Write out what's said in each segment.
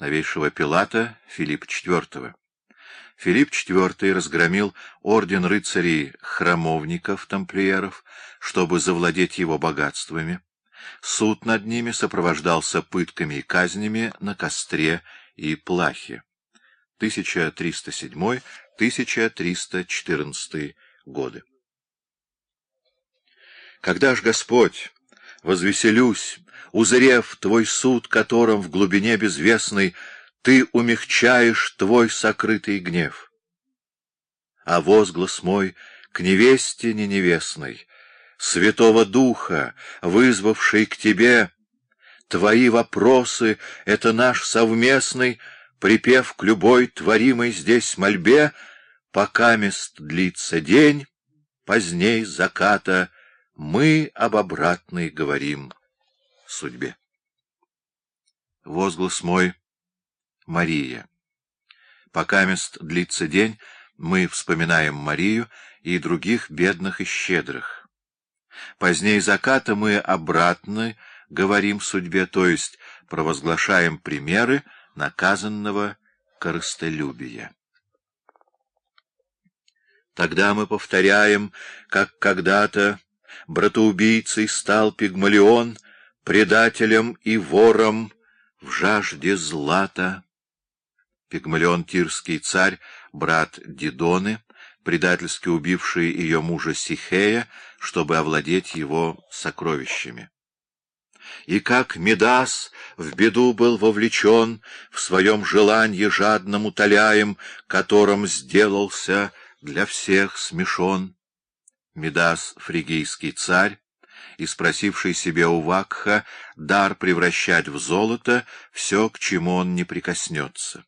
новейшего Пилата Филиппа IV. Филипп IV разгромил орден рыцарей-храмовников-тамплиеров, чтобы завладеть его богатствами. Суд над ними сопровождался пытками и казнями на костре и плахе. 1307-1314 годы. Когда ж Господь, возвеселюсь, узрев Твой суд, которым в глубине безвестной Ты умягчаешь Твой сокрытый гнев? А возглас мой к невесте не невестной, Святого Духа, вызвавший к Тебе, Твои вопросы — это наш совместный Припев к любой творимой здесь мольбе, Пока мест длится день, поздней заката, Мы об обратной говорим судьбе. Возглас мой — Мария. Пока мест длится день, мы вспоминаем Марию и других бедных и щедрых. Поздней заката мы обратно говорим судьбе, то есть провозглашаем примеры, наказанного корыстолюбия. Тогда мы повторяем, как когда-то братоубийцей стал Пигмалион, предателем и вором в жажде злата. Пигмалион Тирский царь, брат Дидоны, предательски убивший ее мужа Сихея, чтобы овладеть его сокровищами и как Медас в беду был вовлечен, в своем желании жадном утоляем, которым сделался для всех смешон. Медас — фригийский царь, и спросивший себе у Вакха дар превращать в золото все, к чему он не прикоснется.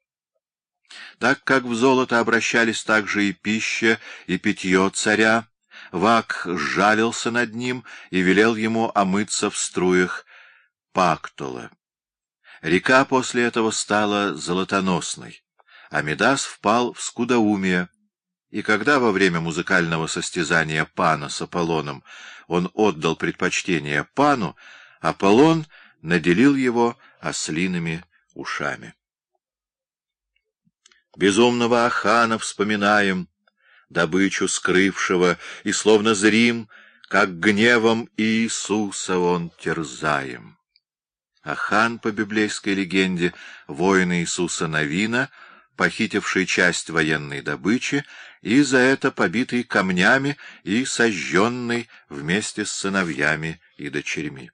Так как в золото обращались также и пища, и питье царя, Вак сжалился над ним и велел ему омыться в струях Пактола. Река после этого стала золотоносной, а Медас впал в скудоумие, и когда во время музыкального состязания Пана с Аполлоном он отдал предпочтение Пану, Аполлон наделил его ослиными ушами. Безумного Ахана вспоминаем, добычу скрывшего, и словно зрим, как гневом Иисуса он терзаем. А хан, по библейской легенде, воин Иисуса Навина, похитивший часть военной добычи и за это побитый камнями и сожженный вместе с сыновьями и дочерьми.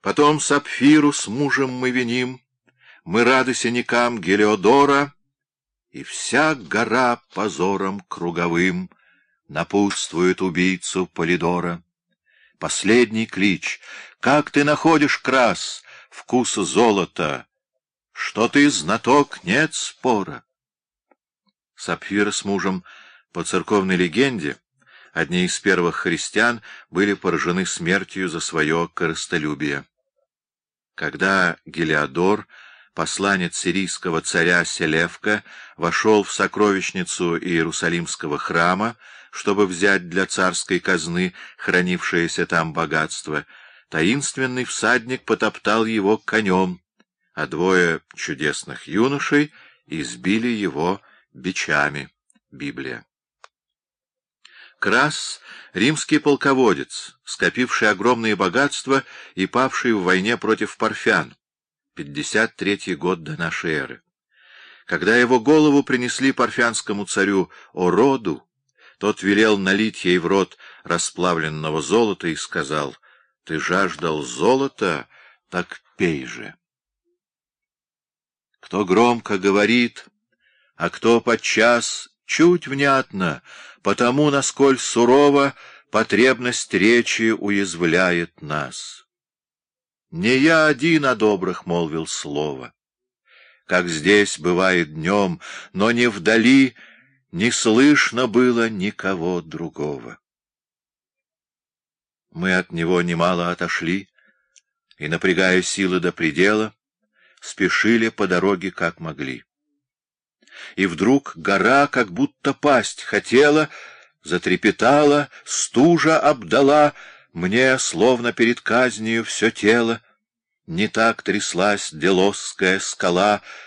Потом Сапфиру с мужем мы виним, мы рады синякам Гелиодора, и вся гора позором круговым напутствует убийцу Полидора. Последний клич. Как ты находишь, крас, вкус золота? Что ты знаток, нет спора. Сапфир с мужем по церковной легенде, одни из первых христиан, были поражены смертью за свое корыстолюбие. Когда Гелиодор, посланец сирийского царя Селевка, вошел в сокровищницу Иерусалимского храма, чтобы взять для царской казны хранившееся там богатство, таинственный всадник потоптал его конем, а двое чудесных юношей избили его бичами. Библия. Крас — римский полководец, скопивший огромные богатства и павший в войне против парфян, 53 год до нашей эры. Когда его голову принесли парфянскому царю Ороду, тот велел налить ей в рот расплавленного золота и сказал, «Ты жаждал золота, так пей же». Кто громко говорит, а кто подчас чуть внятно, потому, насколь сурово потребность речи уязвляет нас. Не я один о добрых молвил слово, как здесь бывает днем, но не вдали — не слышно было никого другого. Мы от него немало отошли, и, напрягая силы до предела, спешили по дороге, как могли. И вдруг гора, как будто пасть хотела, затрепетала, стужа обдала мне, словно перед казнью, все тело, Не так тряслась Делосская скала,